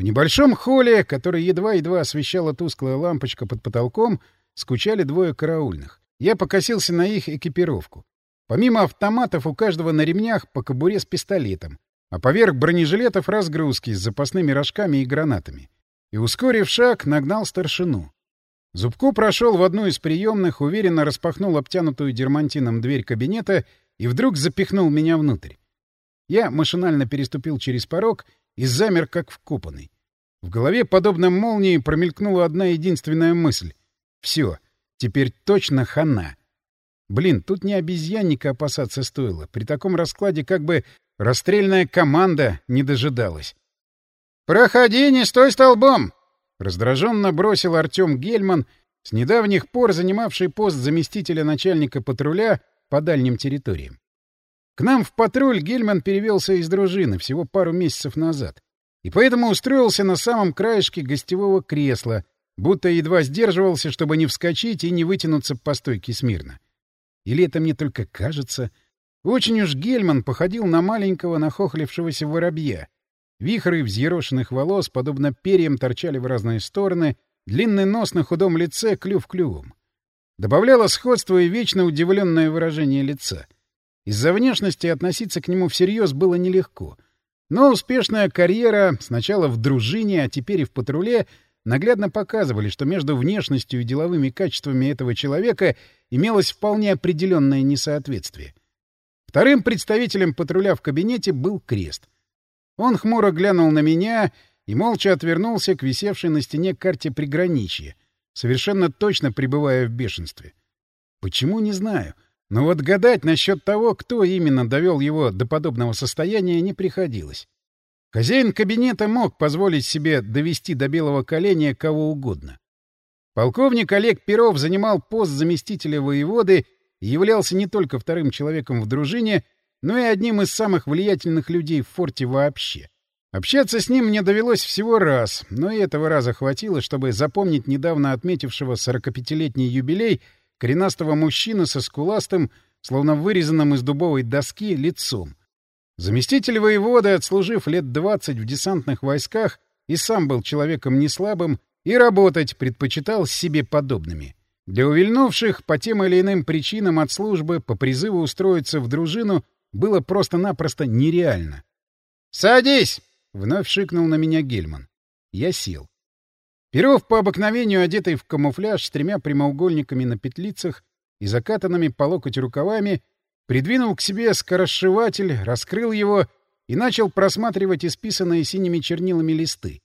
В небольшом холле, который едва-едва освещала тусклая лампочка под потолком, скучали двое караульных. Я покосился на их экипировку. Помимо автоматов у каждого на ремнях по кобуре с пистолетом, а поверх бронежилетов разгрузки с запасными рожками и гранатами. И, ускорив шаг, нагнал старшину. Зубко прошел в одну из приемных, уверенно распахнул обтянутую дермантином дверь кабинета и вдруг запихнул меня внутрь. Я машинально переступил через порог и замер, как вкопанный. В голове, подобно молнии, промелькнула одна единственная мысль. Все, теперь точно хана. Блин, тут не обезьянника опасаться стоило. При таком раскладе как бы расстрельная команда не дожидалась. «Проходи, не стой столбом!» — раздраженно бросил Артем Гельман, с недавних пор занимавший пост заместителя начальника патруля по дальним территориям. К нам в патруль Гельман перевелся из дружины всего пару месяцев назад, и поэтому устроился на самом краешке гостевого кресла, будто едва сдерживался, чтобы не вскочить и не вытянуться по стойке смирно. Или это мне только кажется? Очень уж Гельман походил на маленького нахохлившегося воробья. Вихры взъерошенных волос, подобно перьям, торчали в разные стороны, длинный нос на худом лице клюв клювом. Добавляло сходство и вечно удивленное выражение лица. Из-за внешности относиться к нему всерьез было нелегко. Но успешная карьера сначала в дружине, а теперь и в патруле — наглядно показывали, что между внешностью и деловыми качествами этого человека имелось вполне определенное несоответствие. Вторым представителем патруля в кабинете был Крест. Он хмуро глянул на меня и молча отвернулся к висевшей на стене карте приграничья, совершенно точно пребывая в бешенстве. Почему, не знаю. Но вот гадать насчет того, кто именно довел его до подобного состояния, не приходилось. Хозяин кабинета мог позволить себе довести до белого коленя кого угодно. Полковник Олег Перов занимал пост заместителя воеводы и являлся не только вторым человеком в дружине, но и одним из самых влиятельных людей в форте вообще. Общаться с ним мне довелось всего раз, но и этого раза хватило, чтобы запомнить недавно отметившего 45-летний юбилей коренастого мужчину со скуластым, словно вырезанным из дубовой доски, лицом. Заместитель воевода, отслужив лет 20 в десантных войсках, и сам был человеком неслабым, и работать предпочитал себе подобными. Для увильнувших по тем или иным причинам от службы по призыву устроиться в дружину было просто-напросто нереально. «Садись!» — вновь шикнул на меня Гельман. Я сел. Перов по обыкновению, одетый в камуфляж с тремя прямоугольниками на петлицах и закатанными по локоть рукавами, Придвинул к себе скоросшиватель, раскрыл его и начал просматривать исписанные синими чернилами листы.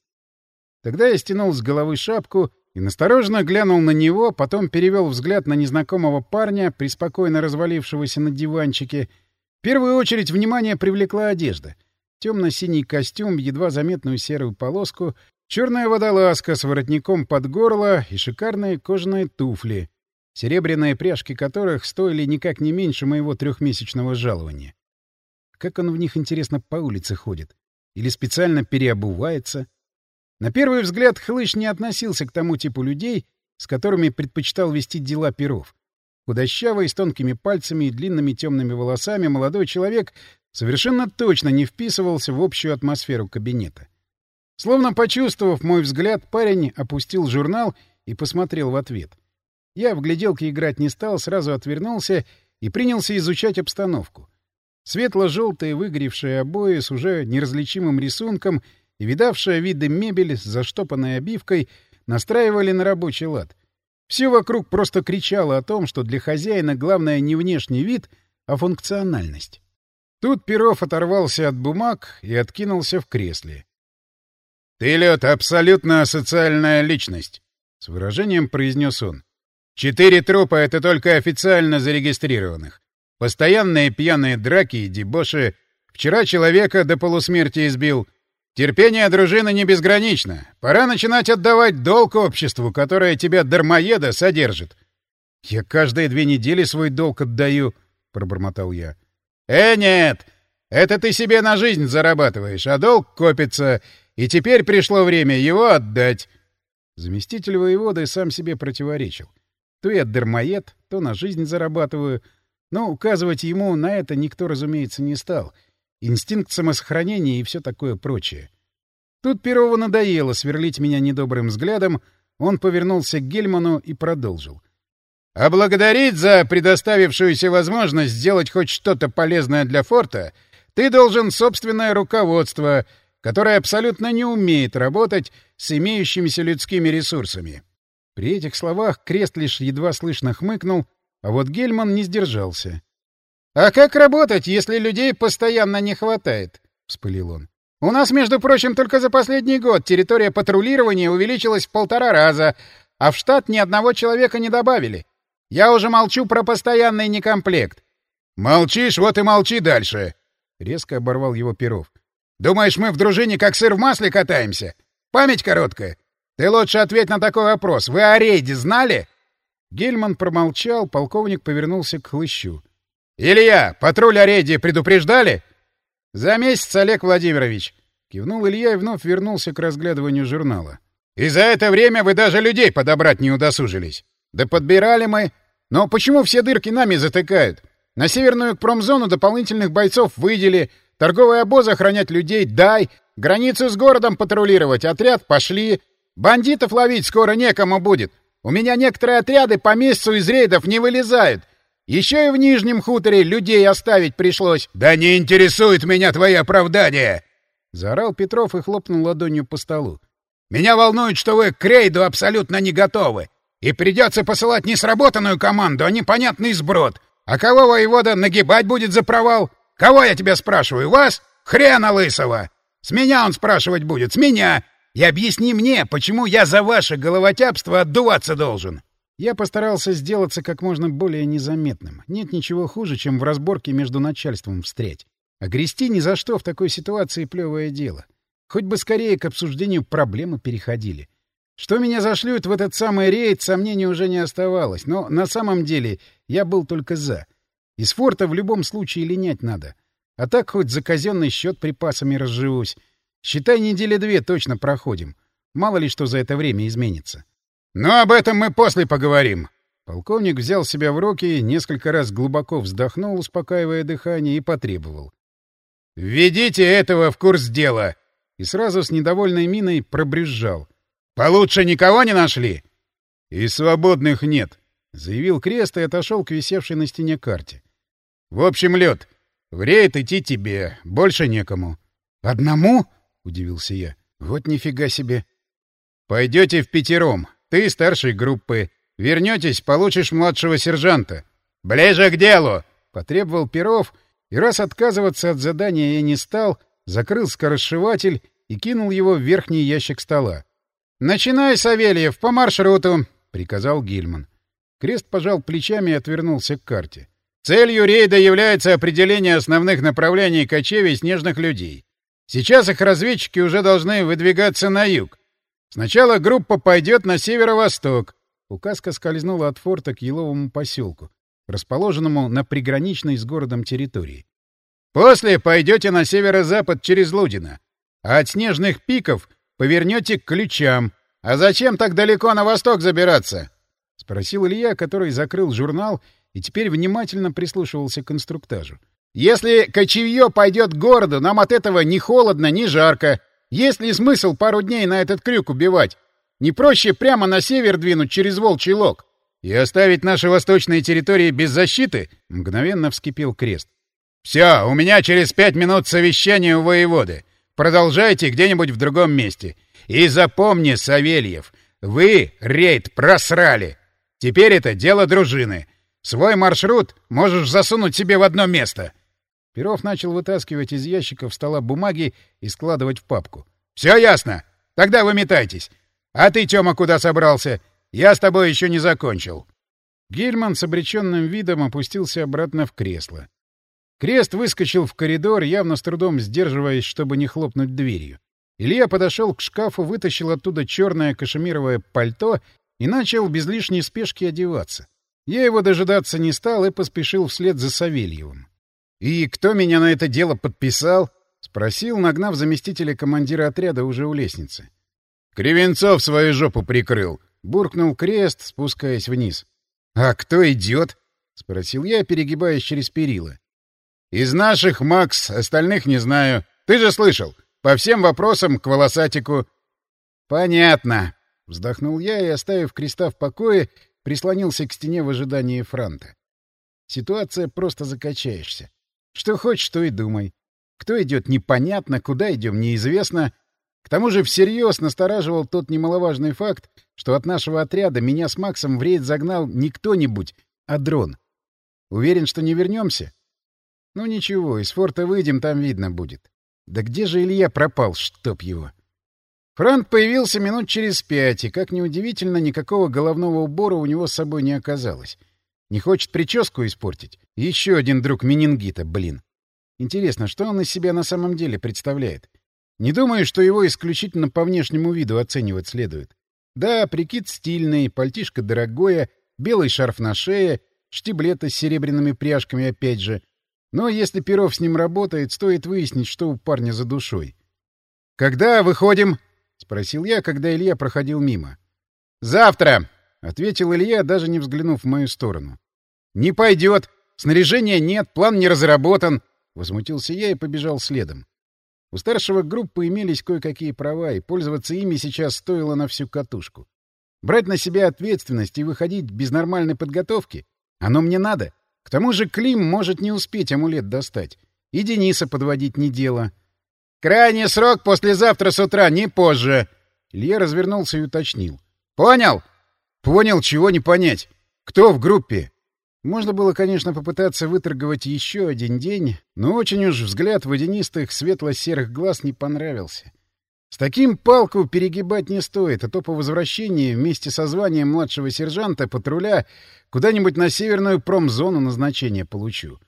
Тогда я стянул с головы шапку и настороженно глянул на него, потом перевел взгляд на незнакомого парня, преспокойно развалившегося на диванчике. В первую очередь внимание привлекла одежда. Темно-синий костюм, едва заметную серую полоску, черная водолазка с воротником под горло и шикарные кожаные туфли — серебряные пряжки которых стоили никак не меньше моего трехмесячного жалования. Как он в них, интересно, по улице ходит? Или специально переобувается? На первый взгляд Хлыш не относился к тому типу людей, с которыми предпочитал вести дела перов. Худощавый, с тонкими пальцами и длинными темными волосами молодой человек совершенно точно не вписывался в общую атмосферу кабинета. Словно почувствовав мой взгляд, парень опустил журнал и посмотрел в ответ — я в гляделки играть не стал, сразу отвернулся и принялся изучать обстановку. Светло-желтые выгоревшие обои с уже неразличимым рисунком и видавшая виды мебель с заштопанной обивкой настраивали на рабочий лад. Все вокруг просто кричало о том, что для хозяина главное не внешний вид, а функциональность. Тут Перов оторвался от бумаг и откинулся в кресле. — Ты, Лёд, абсолютно асоциальная личность, — с выражением произнес он. Четыре трупа — это только официально зарегистрированных. Постоянные пьяные драки и дебоши. Вчера человека до полусмерти избил. Терпение дружины не безгранично. Пора начинать отдавать долг обществу, которое тебя, дармоеда, содержит. — Я каждые две недели свой долг отдаю, — пробормотал я. — Э, нет! Это ты себе на жизнь зарабатываешь, а долг копится, и теперь пришло время его отдать. Заместитель воеводы сам себе противоречил. То я дармоед, то на жизнь зарабатываю. Но указывать ему на это никто, разумеется, не стал. Инстинкт самосохранения и все такое прочее. Тут Перову надоело сверлить меня недобрым взглядом, он повернулся к Гельману и продолжил. «А благодарить за предоставившуюся возможность сделать хоть что-то полезное для форта ты должен собственное руководство, которое абсолютно не умеет работать с имеющимися людскими ресурсами». При этих словах Крест лишь едва слышно хмыкнул, а вот Гельман не сдержался. «А как работать, если людей постоянно не хватает?» — вспылил он. «У нас, между прочим, только за последний год территория патрулирования увеличилась в полтора раза, а в штат ни одного человека не добавили. Я уже молчу про постоянный некомплект». «Молчишь, вот и молчи дальше!» — резко оборвал его Перов. «Думаешь, мы в дружине как сыр в масле катаемся? Память короткая. Ты лучше ответь на такой вопрос. Вы о рейде знали?» Гельман промолчал, полковник повернулся к хлыщу. «Илья, патруль о рейде предупреждали?» «За месяц, Олег Владимирович!» Кивнул Илья и вновь вернулся к разглядыванию журнала. «И за это время вы даже людей подобрать не удосужились!» «Да подбирали мы! Но почему все дырки нами затыкают? На северную промзону дополнительных бойцов выдели, торговые обозы охранять людей дай, границу с городом патрулировать, отряд пошли. Бандитов ловить скоро некому будет. У меня некоторые отряды по месяцу из рейдов не вылезают. Еще и в Нижнем хуторе людей оставить пришлось. — Да не интересует меня твои оправдания! — заорал Петров и хлопнул ладонью по столу. — Меня волнует, что вы к рейду абсолютно не готовы. И придется посылать не сработанную команду, а непонятный сброд. А кого воевода нагибать будет за провал? Кого я тебя спрашиваю? Вас? Хрена лысого! С меня он спрашивать будет, с меня! И объясни мне, почему я за ваше головотяпство отдуваться должен. Я постарался сделаться как можно более незаметным. Нет ничего хуже, чем в разборке между начальством встрять. А грести ни за что в такой ситуации плевое дело. Хоть бы скорее к обсуждению проблемы переходили. Что меня зашлют в этот самый рейд, сомнений уже не оставалось. Но на самом деле я был только за. Из форта в любом случае линять надо. А так хоть за казенный счет припасами разживусь. Считай, недели две точно проходим. Мало ли что за это время изменится. Но об этом мы после поговорим. Полковник взял себя в руки, несколько раз глубоко вздохнул, успокаивая дыхание, и потребовал. «Введите этого в курс дела!» И сразу с недовольной миной пробрюзжал. «Получше никого не нашли?» «И свободных нет», — заявил Крест и отошел к висевшей на стене карте. «В общем, лед. В рейд идти тебе. Больше некому». «Одному?» — удивился я. «Вот нифига себе». «Пойдете в пятером. Ты старшей группы. Вернетесь, получишь младшего сержанта. Ближе к делу! Потребовал Перов, и раз отказываться от задания я не стал, закрыл скоросшиватель и кинул его в верхний ящик стола. «Начинай, Савельев, по маршруту!» — приказал Гильман. Крест пожал плечами и отвернулся к карте. «Целью рейда является определение основных направлений кочевий снежных людей. Сейчас их разведчики уже должны выдвигаться на юг. Сначала группа пойдет на северо-восток. Указка скользнула от форта к Еловому поселку, расположенному на приграничной с городом территории. После пойдете на северо-запад через Лудино, а от снежных пиков повернете к ключам. А зачем так далеко на восток забираться? — спросил Илья, который закрыл журнал и теперь внимательно прислушивался к инструктажу. — Если кочевье пойдет к городу, нам от этого ни холодно, ни жарко. Есть ли смысл пару дней на этот крюк убивать? Не проще прямо на север двинуть через Волчий Лог? И оставить наши восточные территории без защиты? Мгновенно вскипел крест. Все, у меня через пять минут совещание у воеводы. Продолжайте где-нибудь в другом месте. И запомни, Савельев, вы рейд просрали. Теперь это дело дружины. Свой маршрут можешь засунуть себе в одно место. Перов начал вытаскивать из ящиков стола бумаги и складывать в папку. «Все ясно? Тогда выметайтесь. А ты, Тёма, куда собрался? Я с тобой еще не закончил». Гельман с обреченным видом опустился обратно в кресло. Крест выскочил в коридор, явно с трудом сдерживаясь, чтобы не хлопнуть дверью. Илья подошел к шкафу, вытащил оттуда черное кашемировое пальто и начал без лишней спешки одеваться. Я его дожидаться не стал и поспешил вслед за Савельевым. «И кто меня на это дело подписал?» — спросил, нагнав заместителя командира отряда уже у лестницы. «Кривенцов свою жопу прикрыл», — буркнул крест, спускаясь вниз. «А кто идет?» — спросил я, перегибаясь через перила. «Из наших, Макс, остальных не знаю. Ты же слышал. По всем вопросам к волосатику. Понятно. Вздохнул я и, оставив креста в покое, прислонился к стене в ожидании франта. Ситуация просто закачаешься. Что хочешь, то и думай. Кто идет, непонятно, куда идем, неизвестно. К тому же всерьез настораживал тот немаловажный факт, что от нашего отряда меня с Максом в рейд загнал не кто-нибудь, а дрон. Уверен, что не вернемся? Ну ничего, из форта выйдем, там видно будет. Да где же Илья пропал, чтоб его? Франт появился минут через пять, и, как неудивительно, никакого головного убора у него с собой не оказалось. Не хочет прическу испортить? Еще один друг менингита, блин. Интересно, что он из себя на самом деле представляет? Не думаю, что его исключительно по внешнему виду оценивать следует. Да, прикид стильный, пальтишко дорогое, белый шарф на шее, штиблеты с серебряными пряжками опять же. Но если Перов с ним работает, стоит выяснить, что у парня за душой. «Когда выходим?» — спросил я, когда Илья проходил мимо. «Завтра!» — ответил Илья, даже не взглянув в мою сторону. «Не пойдет! Снаряжения нет, план не разработан!» — возмутился я и побежал следом. У старшего группы имелись кое-какие права, и пользоваться ими сейчас стоило на всю катушку. Брать на себя ответственность и выходить без нормальной подготовки — оно мне надо. К тому же Клим может не успеть амулет достать. И Дениса подводить не дело. Крайний срок послезавтра с утра, не позже. Илья развернулся и уточнил. Понял? Понял, чего не понять. Кто в группе? Можно было, конечно, попытаться выторговать еще один день, но очень уж взгляд водянистых светло-серых глаз не понравился. С таким палку перегибать не стоит, а то по возвращении вместе со званием младшего сержанта патруля куда-нибудь на северную промзону назначения получу.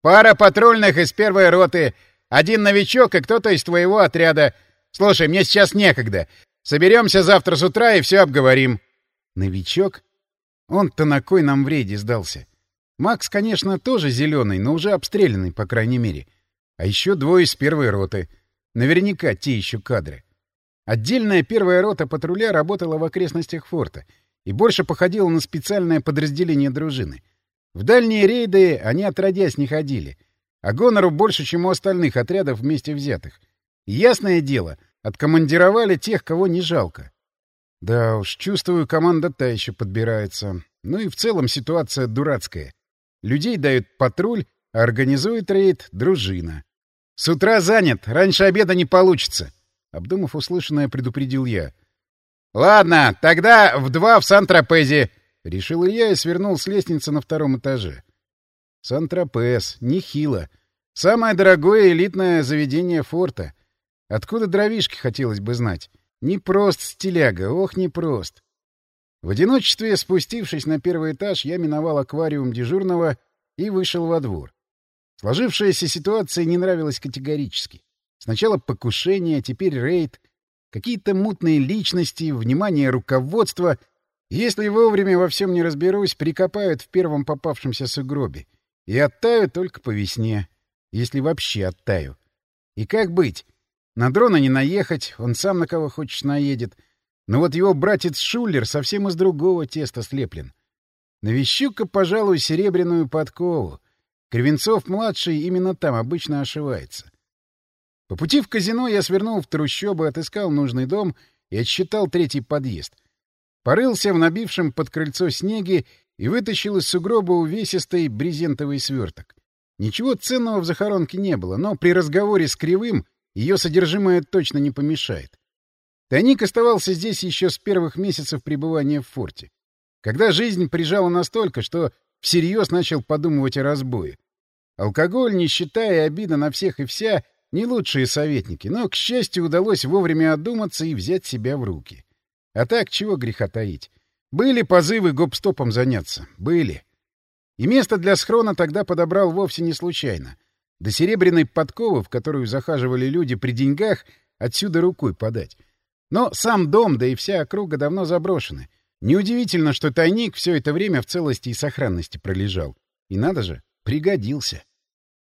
«Пара патрульных из первой роты один новичок и кто-то из твоего отряда. Слушай, мне сейчас некогда. Соберемся завтра с утра и все обговорим. Новичок? Он-то на кой нам в рейде сдался? Макс, конечно, тоже зеленый, но уже обстрелянный, по крайней мере. А еще двое из первой роты. Наверняка те еще кадры. Отдельная первая рота патруля работала в окрестностях форта и больше походила на специальное подразделение дружины. В дальние рейды они отродясь не ходили — а гонору больше, чем у остальных отрядов вместе взятых. ясное дело, откомандировали тех, кого не жалко. Да уж, чувствую, команда та еще подбирается. Ну и в целом ситуация дурацкая. Людей дают патруль, а организует рейд дружина. «С утра занят, раньше обеда не получится», — обдумав услышанное, предупредил я. «Ладно, тогда в два в Сан-Тропезе», — решил я и свернул с лестницы на втором этаже. Сан-Тропес, нехило. Самое дорогое элитное заведение форта. Откуда дровишки, хотелось бы знать. Не прост стиляга, ох, не прост. В одиночестве, спустившись на первый этаж, я миновал аквариум дежурного и вышел во двор. Сложившаяся ситуация не нравилась категорически. Сначала покушение, теперь рейд. Какие-то мутные личности, внимание руководства. Если вовремя во всем не разберусь, прикопают в первом попавшемся сугробе. И оттаю только по весне. Если вообще оттаю. И как быть? На дрона не наехать, он сам на кого хочешь наедет. Но вот его братец Шулер совсем из другого теста слеплен. Навещу-ка, пожалуй, серебряную подкову. Кривенцов-младший именно там обычно ошивается. По пути в казино я свернул в трущобы, отыскал нужный дом и отсчитал третий подъезд. Порылся в набившем под крыльцо снеге и вытащил из сугроба увесистый брезентовый сверток. Ничего ценного в захоронке не было, но при разговоре с Кривым ее содержимое точно не помешает. Тайник оставался здесь еще с первых месяцев пребывания в форте, когда жизнь прижала настолько, что всерьез начал подумывать о разбое. Алкоголь, нищета и обида на всех и вся — не лучшие советники, но, к счастью, удалось вовремя одуматься и взять себя в руки. А так, чего греха таить. Были позывы гоп-стопом заняться. Были. И место для схрона тогда подобрал вовсе не случайно. До серебряной подковы, в которую захаживали люди при деньгах, отсюда рукой подать. Но сам дом, да и вся округа давно заброшены. Неудивительно, что тайник все это время в целости и сохранности пролежал. И надо же, пригодился.